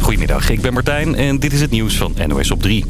Goedemiddag, ik ben Martijn en dit is het nieuws van NOS op 3.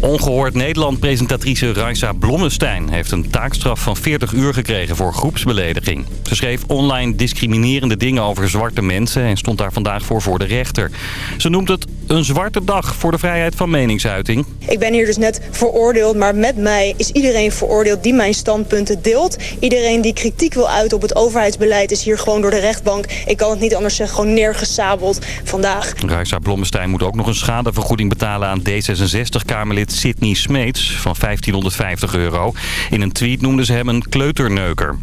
Ongehoord Nederland-presentatrice Raisa Blommestein heeft een taakstraf van 40 uur gekregen voor groepsbelediging. Ze schreef online discriminerende dingen over zwarte mensen en stond daar vandaag voor voor de rechter. Ze noemt het een zwarte dag voor de vrijheid van meningsuiting. Ik ben hier dus net veroordeeld, maar met mij is iedereen veroordeeld die mijn standpunten deelt. Iedereen die kritiek wil uiten op het overheidsbeleid is hier gewoon door de rechtbank. Ik kan het niet anders zeggen, gewoon neergesabeld vandaag. Raisa Blommestein moet ook nog een schadevergoeding betalen aan D66-Kamerlid Sidney Smeets van 1550 euro. In een tweet noemden ze hem een kleuterneuker.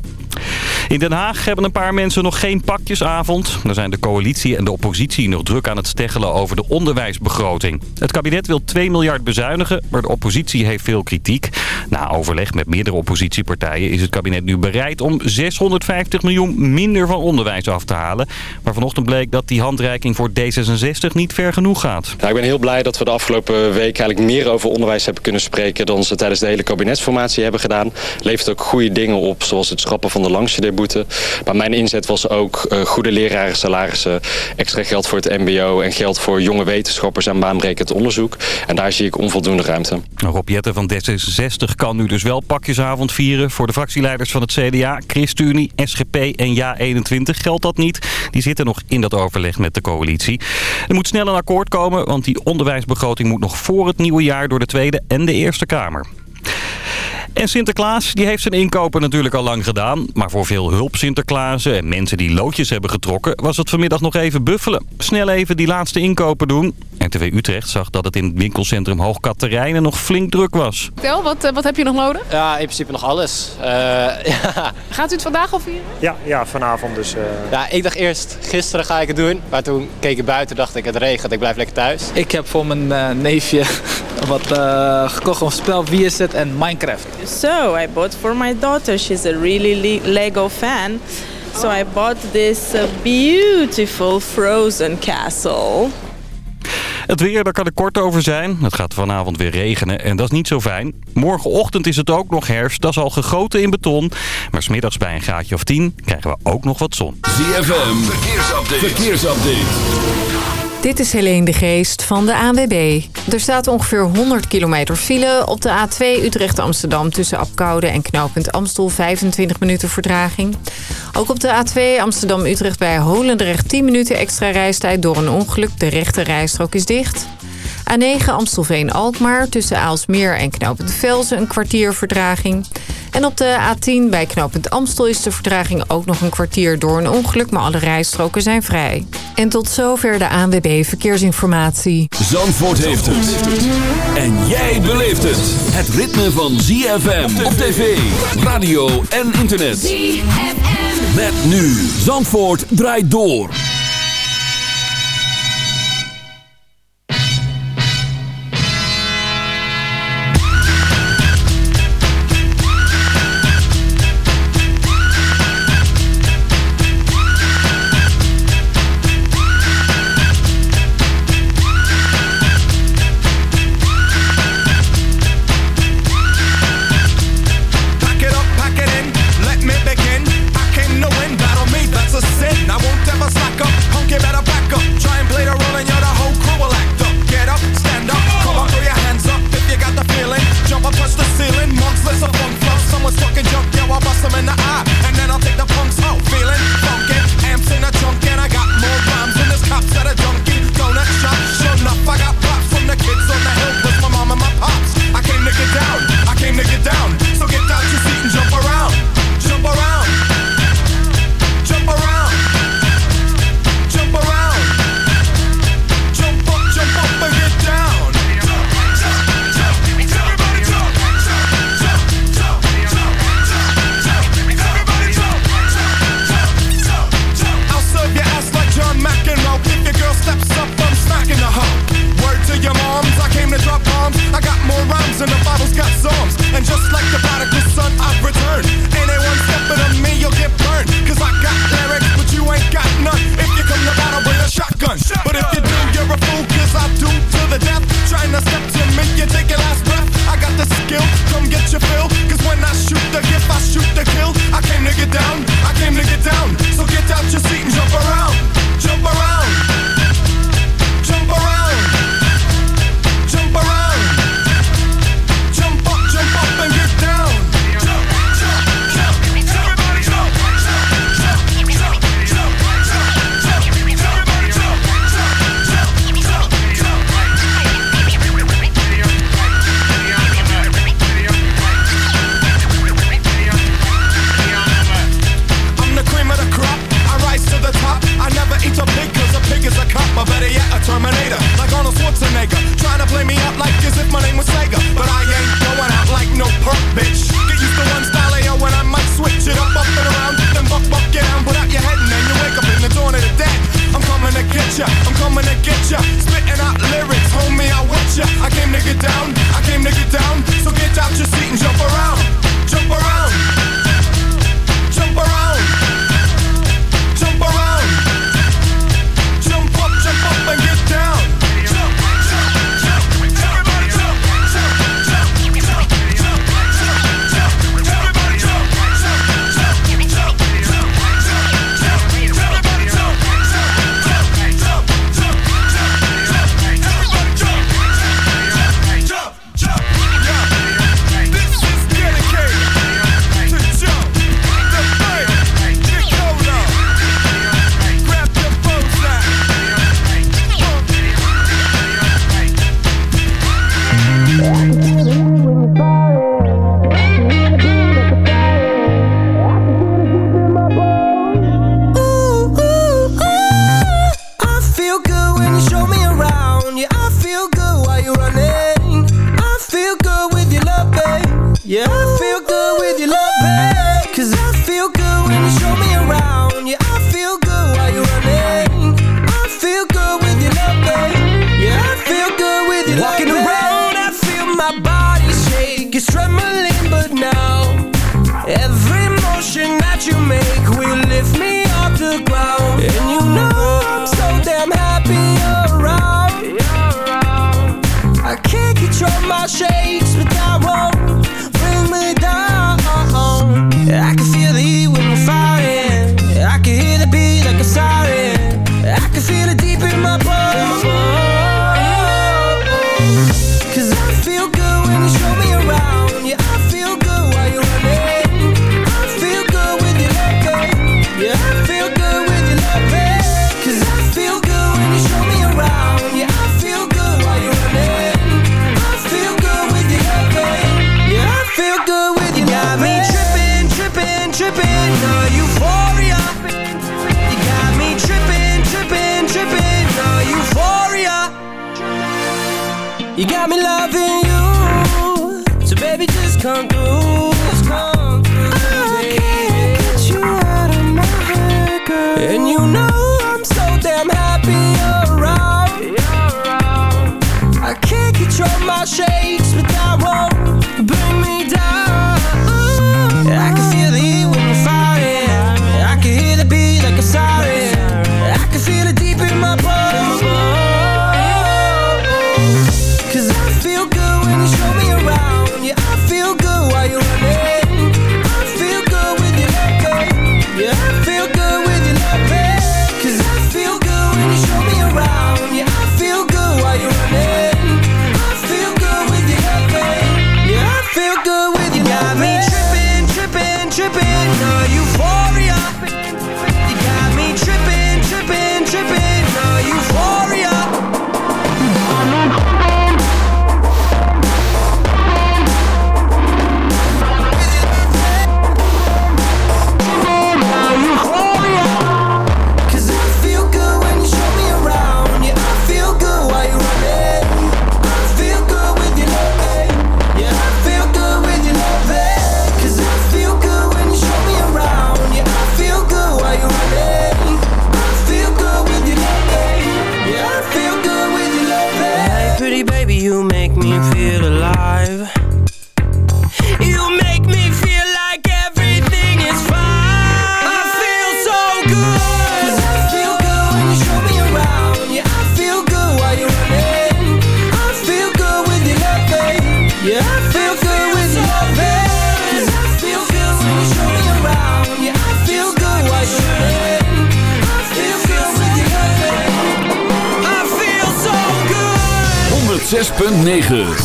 In Den Haag hebben een paar mensen nog geen pakjesavond. Daar zijn de coalitie en de oppositie nog druk aan het steggelen over de onderwijsbegroting. Het kabinet wil 2 miljard bezuinigen, maar de oppositie heeft veel kritiek. Na overleg met meerdere oppositiepartijen is het kabinet nu bereid om 650 miljoen minder van onderwijs af te halen. Maar vanochtend bleek dat die handreiking voor D66 niet ver genoeg gaat. ik ben heel blij dat we de afgelopen week eigenlijk meer over onderwijs hebben kunnen spreken dan ze tijdens de hele kabinetsformatie hebben gedaan. Levert ook goede dingen op, zoals het schrappen van de langstudeerboete. Maar mijn inzet was ook uh, goede lerarensalarissen, extra geld voor het mbo en geld voor jonge wetenschappers en baanbrekend onderzoek. En daar zie ik onvoldoende ruimte. Rob Jetten van D66 kan nu dus wel pakjesavond vieren. Voor de fractieleiders van het CDA, ChristenUnie, SGP en JA21 geldt dat niet. Die zitten nog in dat overleg met de coalitie. Er moet snel een akkoord komen, want die onderwijsbegroting moet nog voor het nieuwe jaar door de Tweede en de Eerste Kamer. En Sinterklaas die heeft zijn inkopen natuurlijk al lang gedaan. Maar voor veel hulp Sinterklaasen en mensen die loodjes hebben getrokken... was het vanmiddag nog even buffelen. Snel even die laatste inkopen doen. RTV Utrecht zag dat het in het winkelcentrum Hoogkaterijnen nog flink druk was. Vertel, wat, eh, wat heb je nog nodig? Ja, in principe nog alles. Uh, ja. Gaat u het vandaag al vieren? Ja, ja vanavond dus. Uh... Ja, ik dacht eerst, gisteren ga ik het doen. Maar toen keek ik buiten dacht ik, het regent, ik blijf lekker thuis. Ik heb voor mijn uh, neefje wat gekocht een spel Wie is het en Minecraft. So I bought for my daughter. She's a really Lego fan. So I bought this beautiful frozen castle. Het weer, daar kan ik kort over zijn. Het gaat vanavond weer regenen en dat is niet zo fijn. Morgenochtend is het ook nog herfst. Dat is al gegoten in beton. Maar smiddags bij een graadje of 10 krijgen we ook nog wat zon. ZFM, verkeersupdate. verkeersupdate. Dit is Helene de Geest van de ANWB. Er staat ongeveer 100 kilometer file op de A2 Utrecht-Amsterdam... tussen Apkoude en knooppunt Amstel, 25 minuten vertraging. Ook op de A2 Amsterdam-Utrecht bij Holendrecht 10 minuten extra reistijd door een ongeluk. De rechte rijstrook is dicht. A9 Amstelveen-Alkmaar tussen Aalsmeer en knooppunt Velzen een kwartier vertraging. En op de A10 bij knooppunt Amstel is de vertraging ook nog een kwartier door een ongeluk, maar alle rijstroken zijn vrij. En tot zover de ANWB Verkeersinformatie. Zandvoort heeft het. En jij beleeft het. Het ritme van ZFM op tv, radio en internet. ZFM. Met nu. Zandvoort draait door. Cause I feel good when you show me around. Yeah, I 9.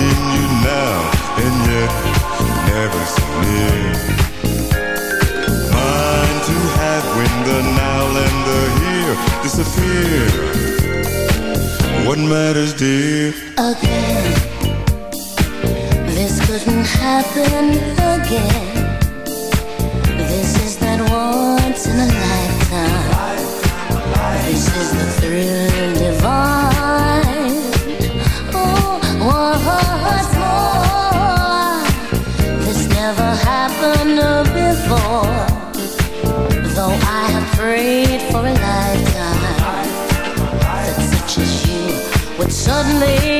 I'm you now, and yet never so near. Mine to have when the now and the here disappear. What matters, dear? again. This couldn't happen again. This is that once in a lifetime. This is the thrill prayed for a lifetime. That such as you would suddenly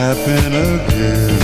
Happen again.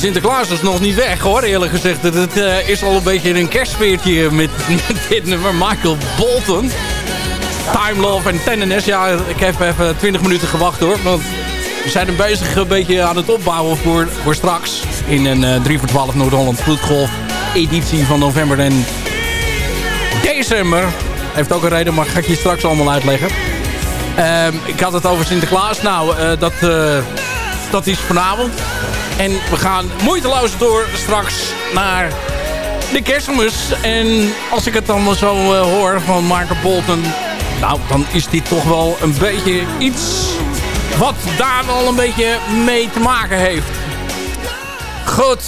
Sinterklaas is nog niet weg hoor, eerlijk gezegd. Het, eh, is al een beetje een kerstfeertje met, dit nummer. Michael Bolton. Time, Love en Tenderness. Ja, ik heb even 20 minuten gewacht hoor. Want we zijn er bezig een beetje aan het opbouwen voor, voor straks. In een eh, 3 voor 12 Noord-Holland Vloedgolf editie van november en december. Heeft ook een reden, maar ga ik je straks allemaal uitleggen. Ehm, ik had het over Sinterklaas. Nou, eh, dat, eh, dat is vanavond. En we gaan moeiteloos door straks naar de kerstmis. En als ik het dan zo eh, hoor van Marco Bolton... Nou, dan is dit toch wel een beetje iets wat daar wel een beetje mee te maken heeft. Goed.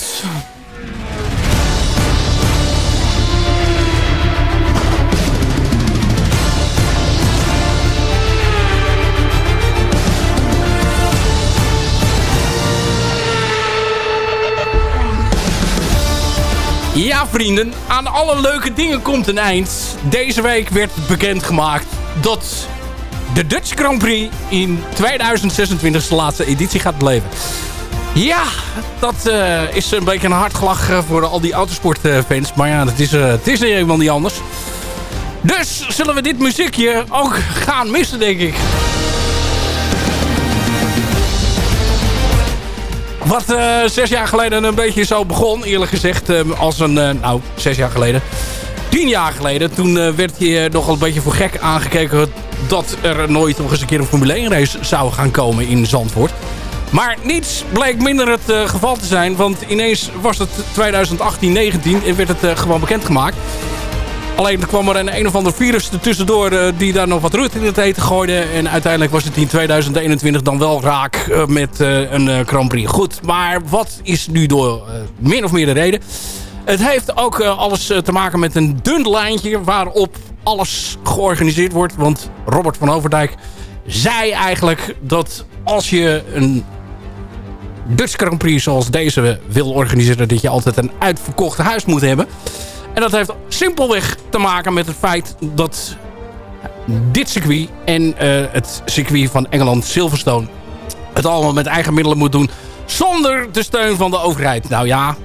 Ja, vrienden, aan alle leuke dingen komt een eind. Deze week werd bekendgemaakt dat de Dutch Grand Prix in 2026 de laatste editie gaat beleven. Ja, dat eh, is een beetje een hartgelach eh, voor al die autosportfans. maar ja, het is, eh, het is nu eenmaal niet anders. Dus zullen we dit muziekje ook gaan missen, denk ik. Wat eh, zes jaar geleden een beetje zo begon, eerlijk gezegd, eh, als een, eh, nou, zes jaar geleden. Tien jaar geleden, toen werd je nogal een beetje voor gek aangekeken dat er nooit nog eens een keer een Formule 1 race zou gaan komen in Zandvoort. Maar niets bleek minder het geval te zijn, want ineens was het 2018-19 en werd het gewoon bekendgemaakt. Alleen er kwam er een een of ander virus tussendoor eh, die daar nog wat roet in het eten gooide. En uiteindelijk was het in 2021 dan wel raak eh, met eh, een Grand Prix. Goed, maar wat is nu door min of meer de reden? Het heeft ook alles te maken met een dun lijntje waarop alles georganiseerd wordt. Want Robert van Overdijk zei eigenlijk dat als je een Dutch Grand Prix zoals deze wil organiseren... dat je altijd een uitverkocht huis moet hebben. En dat heeft simpelweg te maken met het feit dat dit circuit en eh, het circuit van Engeland Silverstone... het allemaal met eigen middelen moet doen zonder de steun van de overheid. Nou ja,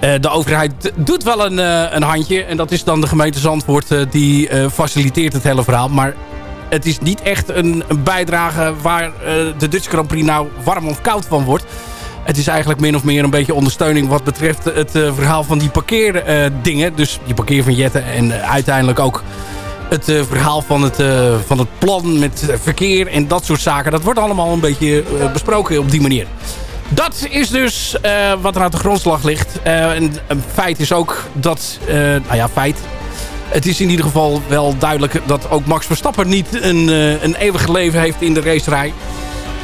eh, de overheid doet wel een, eh, een handje. En dat is dan de gemeente Zandvoort die faciliteert het hele verhaal. Maar het is niet echt een, een bijdrage waar de Dutch Grand Prix nou warm of koud van wordt. Het is eigenlijk min of meer een beetje ondersteuning wat betreft het eh, verhaal van die parkeerdingen. dus die parkeervignetten en eh, uiteindelijk ook het eh, verhaal van het, eh, van het plan met eh, verkeer en dat soort zaken. Dat wordt allemaal een beetje eh, besproken op die manier. Dat is dus eh, wat er aan de grondslag ligt. Eh, en een feit is ook dat... eh, nou ja, feit. Het is in ieder geval wel duidelijk dat ook Max Verstappen niet een, eh, een eeuwig leven heeft in de racerij.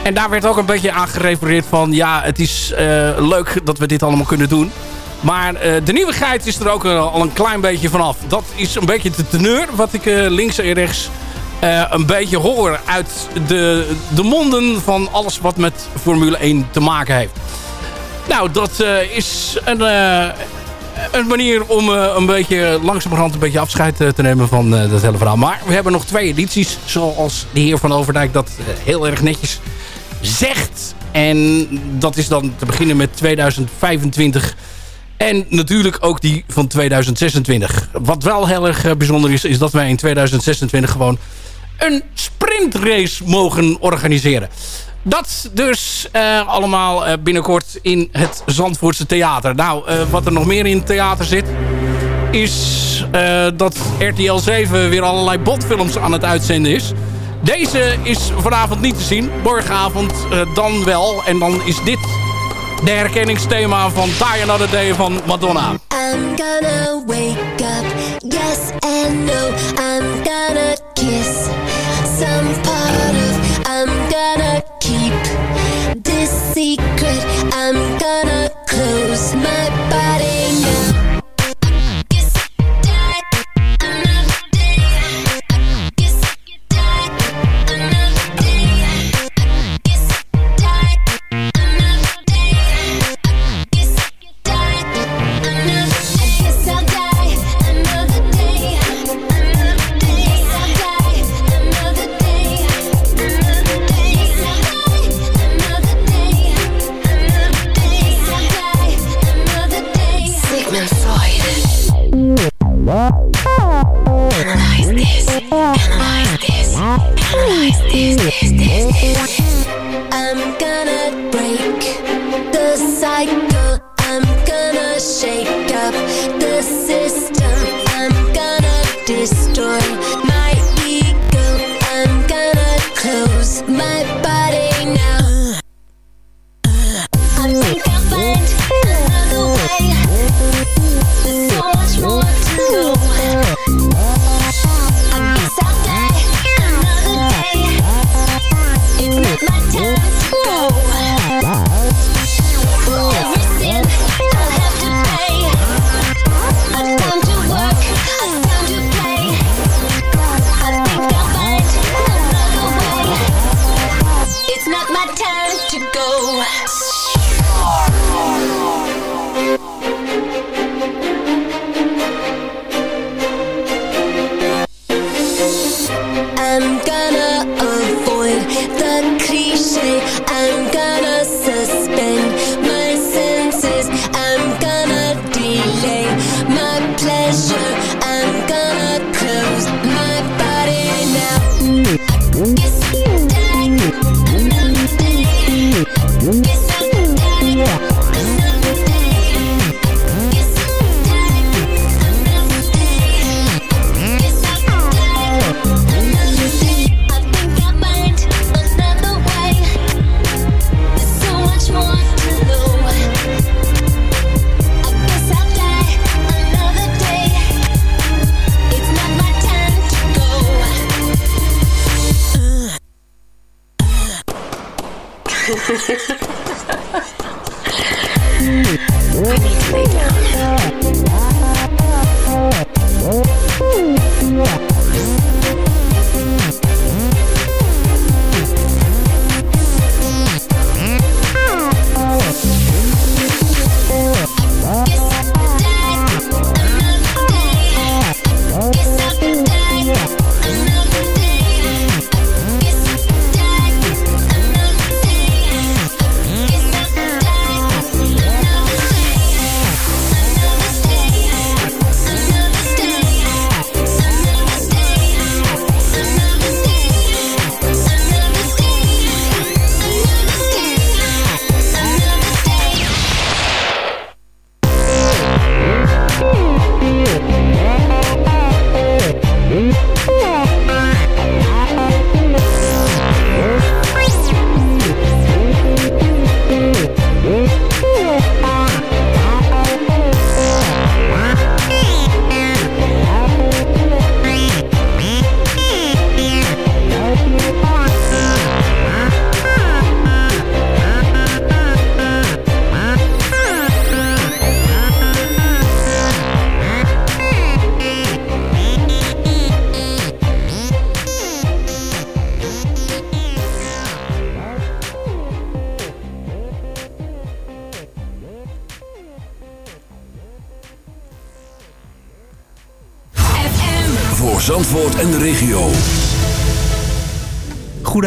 En daar werd ook een beetje aan gerefereerd van... ja, het is eh, leuk dat we dit allemaal kunnen doen. Maar eh, de nieuwigheid is er ook eh, al een klein beetje vanaf. Dat is een beetje de teneur wat ik links en rechts een beetje hoor uit de, de monden van alles wat met Formule 1 te maken heeft. Nou, dat is een, een manier om een beetje langzamerhand een beetje afscheid te nemen van eh, dat hele verhaal. Maar we hebben nog twee edities, zoals de heer Van Overdijk dat heel erg netjes zegt. En dat is dan te beginnen met 2025 en natuurlijk ook die van 2026. Wat wel heel erg eh, bijzonder is, is dat wij in 2026 gewoon een sprintrace mogen organiseren. Dat dus eh, allemaal eh, binnenkort in het Zandvoortse Theater. Nou, wat er nog meer in het theater zit... is dat RTL 7 weer allerlei botfilms aan het uitzenden is. Deze is vanavond niet te zien. Morgenavond eh, dan wel. En dan is dit de herkenningsthema van Die Another Day van Madonna. I'm gonna wake up, yes and no. I'm gonna kiss some part of. I'm gonna keep this secret.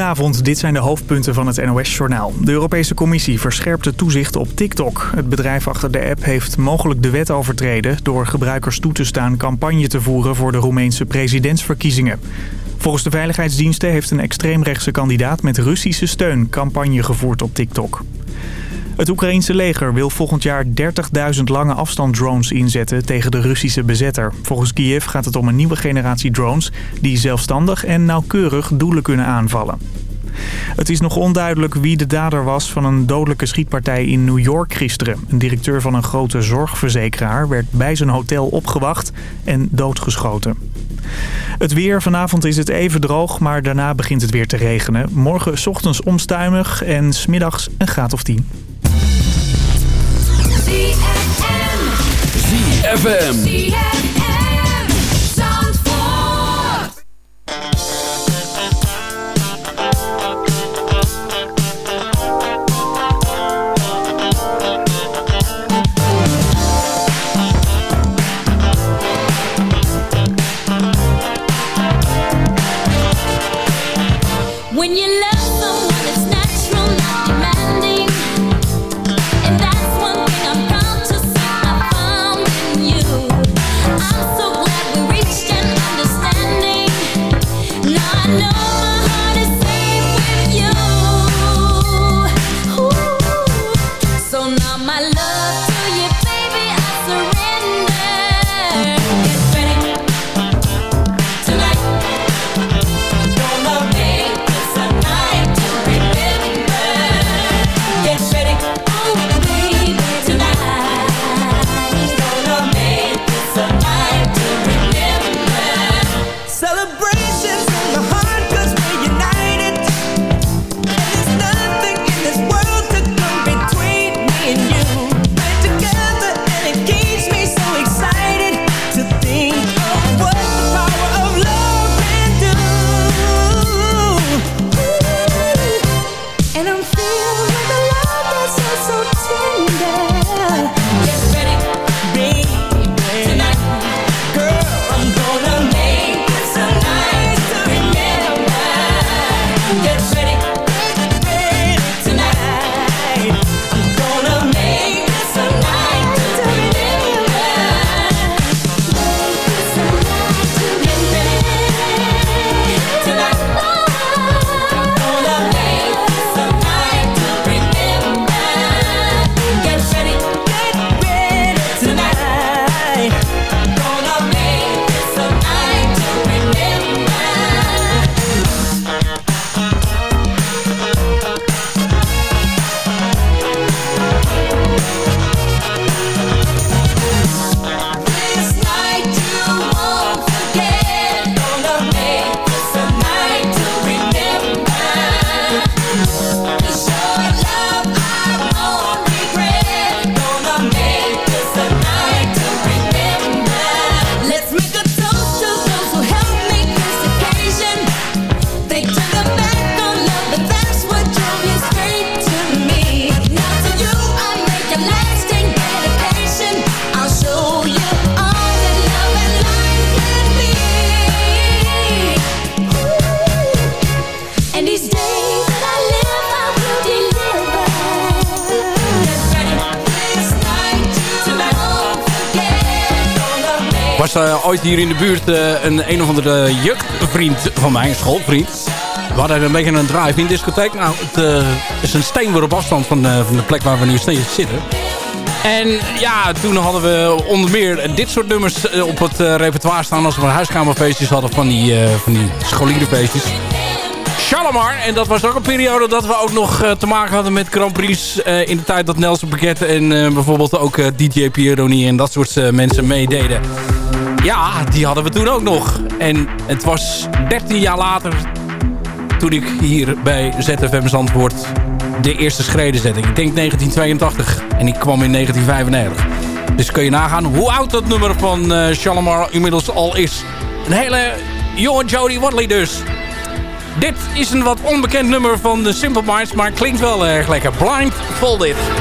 Goedenavond, dit zijn de hoofdpunten van het NOS-journaal. De Europese Commissie verscherpt het toezicht op TikTok. Het bedrijf achter de app heeft mogelijk de wet overtreden... door gebruikers toe te staan campagne te voeren voor de Roemeense presidentsverkiezingen. Volgens de veiligheidsdiensten heeft een extreemrechtse kandidaat met Russische steun campagne gevoerd op TikTok. Het Oekraïense leger wil volgend jaar 30.000 lange afstanddrones inzetten tegen de Russische bezetter. Volgens Kiev gaat het om een nieuwe generatie drones die zelfstandig en nauwkeurig doelen kunnen aanvallen. Het is nog onduidelijk wie de dader was van een dodelijke schietpartij in New York gisteren. Een directeur van een grote zorgverzekeraar werd bij zijn hotel opgewacht en doodgeschoten. Het weer, vanavond is het even droog, maar daarna begint het weer te regenen. Morgen ochtends onstuimig en smiddags een graad of 10. ZFM. When hier in de buurt eh, een een of andere jeugdvriend van mij, een schoolvriend. We hadden een beetje een drive-in discotheek. Nou, het eh, is een steenworp op afstand van, eh, van de plek waar we nu steeds zitten. En ja, toen hadden we onder meer dit soort nummers op het repertoire staan... als we huiskamerfeestjes hadden van die, van die scholierenfeestjes. Shalimar. En dat was ook een periode dat we ook nog te maken hadden met Grand Prix. in de tijd dat Nelson Paquette en bijvoorbeeld ook DJ Pieroni en dat soort mensen meededen. Ja, die hadden we toen ook nog. En het was 13 jaar later toen ik hier bij ZFM Zandvoort de eerste schreden zette. Ik denk 1982 en ik kwam in 1995. Dus kun je nagaan hoe oud dat nummer van Shalimar inmiddels al is. Een hele jonge Jodie Watley dus. Dit is een wat onbekend nummer van de Simple Minds, maar klinkt wel erg lekker. Blindfolded.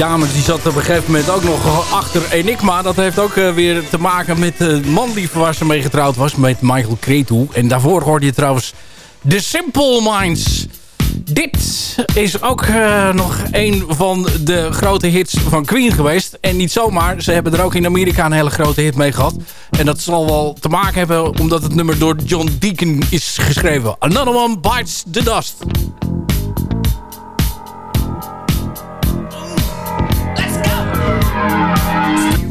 Dame die zat op een gegeven moment ook nog achter Enigma. Dat heeft ook eh, weer te maken met de man die waar ze mee was. Met Michael Cretu. En daarvoor hoorde je trouwens The Simple Minds. Dit is ook eh, nog een van de grote hits van Queen geweest. En niet zomaar, ze hebben er ook in Amerika een hele grote hit mee gehad. En dat zal wel te maken hebben omdat het nummer door John Deacon is geschreven. Another One Bites the Dust.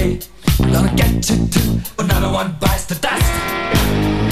gonna get you too. Another one bites the dust.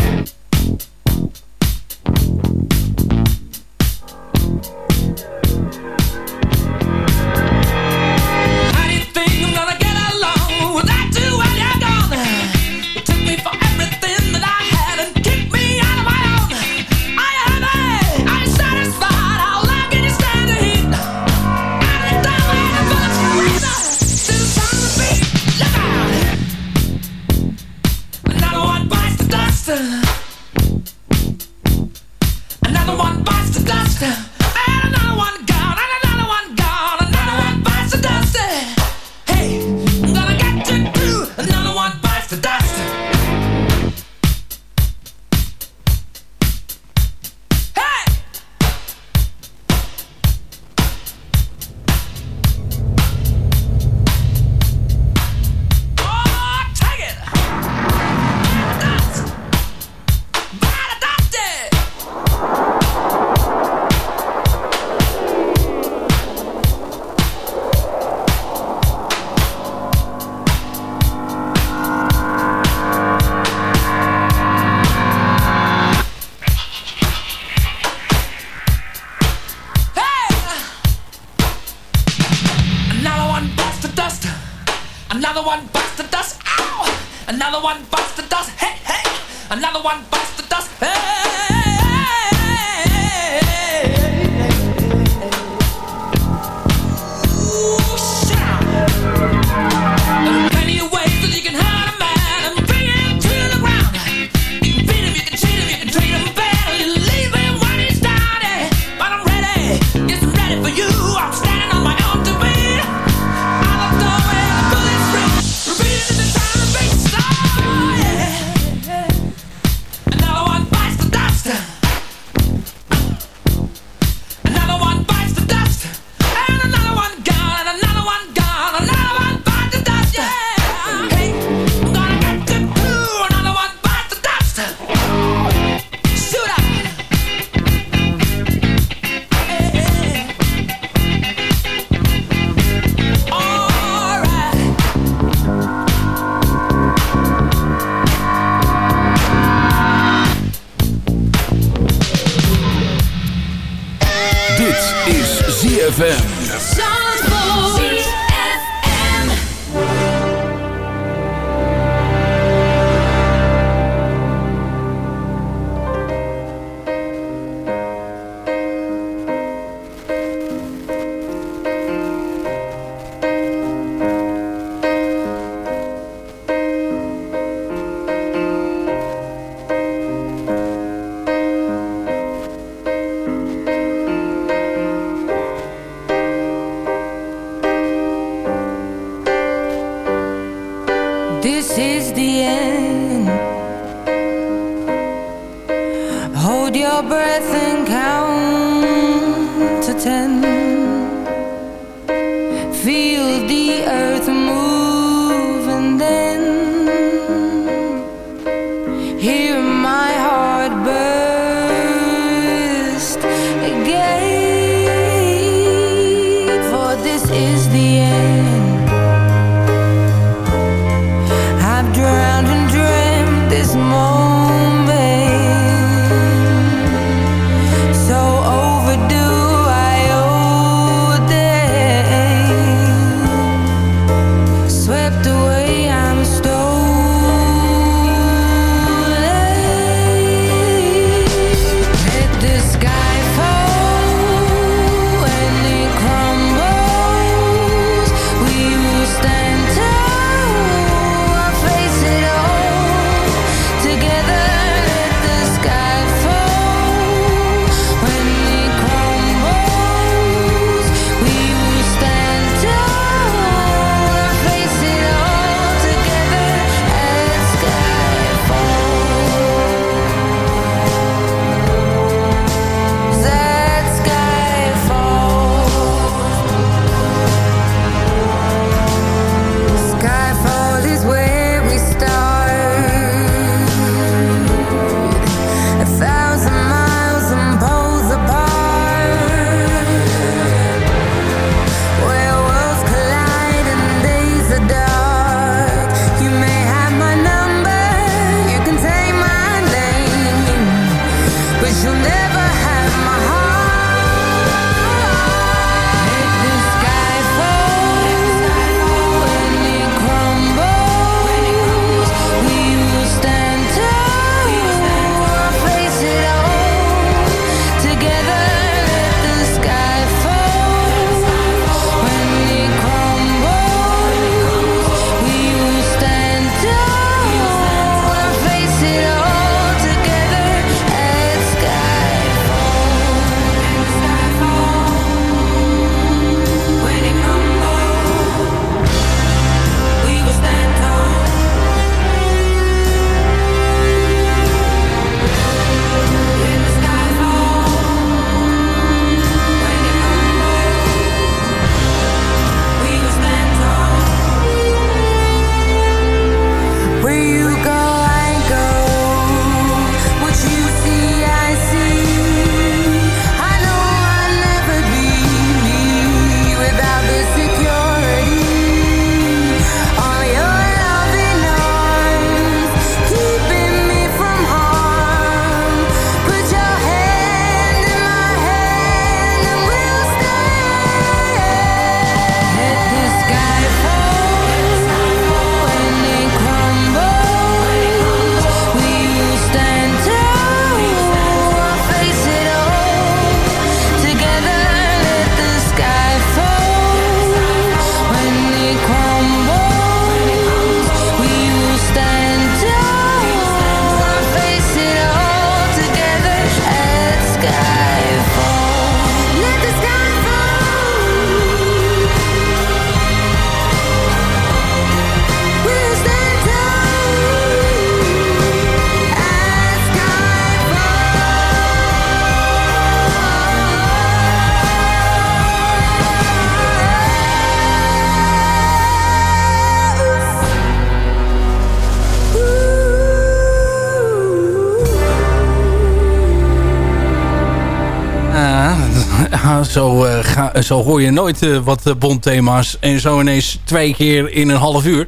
Zo, eh, ga, zo hoor je nooit eh, wat uh, bondthema's. En zo ineens twee keer in een half uur.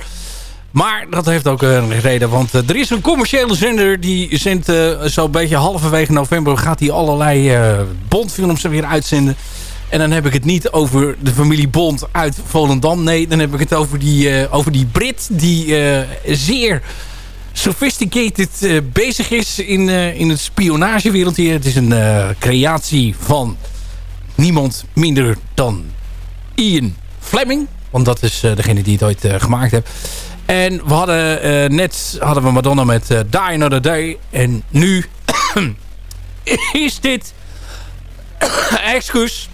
Maar dat heeft ook een reden. Want er is een commerciële zender. Die zendt zo'n beetje halverwege november... gaat hij allerlei bondfilms weer uitzenden. En dan heb ik het niet over de familie Bond uit Volendam. Nee, dan heb ik het over die, over die Brit... die zeer sophisticated bezig is in, in het spionagewereld hier. Het is een creatie van niemand minder dan Ian Fleming. Want dat is uh, degene die het ooit uh, gemaakt heeft. En we hadden uh, net hadden we Madonna met Die Another Day. En nu is dit excuus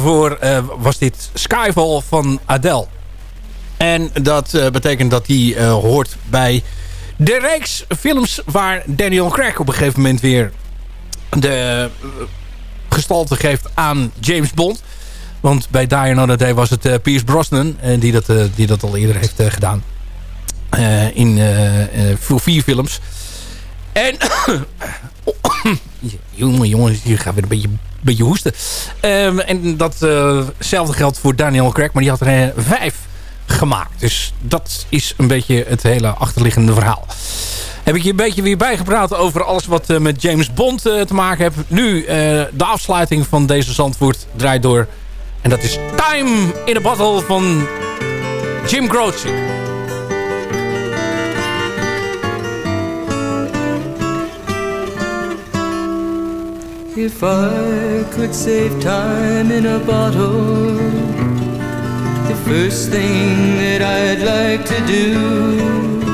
voor was dit Skyfall van Adele. En dat betekent dat die hoort bij de reeks films waar Daniel Craig op een gegeven moment weer de gestalte geeft aan James Bond. Want bij Die Another Day was het uh, Pierce Brosnan uh, die, dat, uh, die dat al eerder heeft gedaan. in, vier films. En... jongen, jongen, hier gaat weer een beetje, beetje hoesten. Um, en datzelfde geldt voor Daniel Craig, maar die had er vijf gemaakt. Dus dat is een beetje het hele achterliggende verhaal heb ik je een beetje weer bijgepraat over alles wat uh, met James Bond uh, te maken heeft. Nu uh, de afsluiting van deze Zandvoort draait door. En dat is Time in a Bottle van Jim Croce. If I could save time in a bottle The first thing that I'd like to do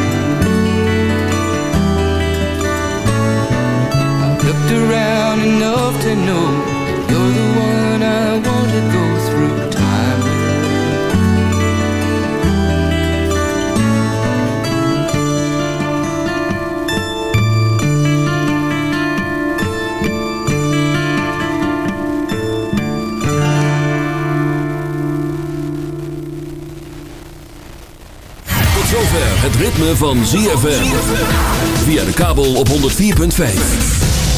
Around enough to know you're the one I want to go through time. Tot zover het ritme van ZFM. Via de kabel op 104.5.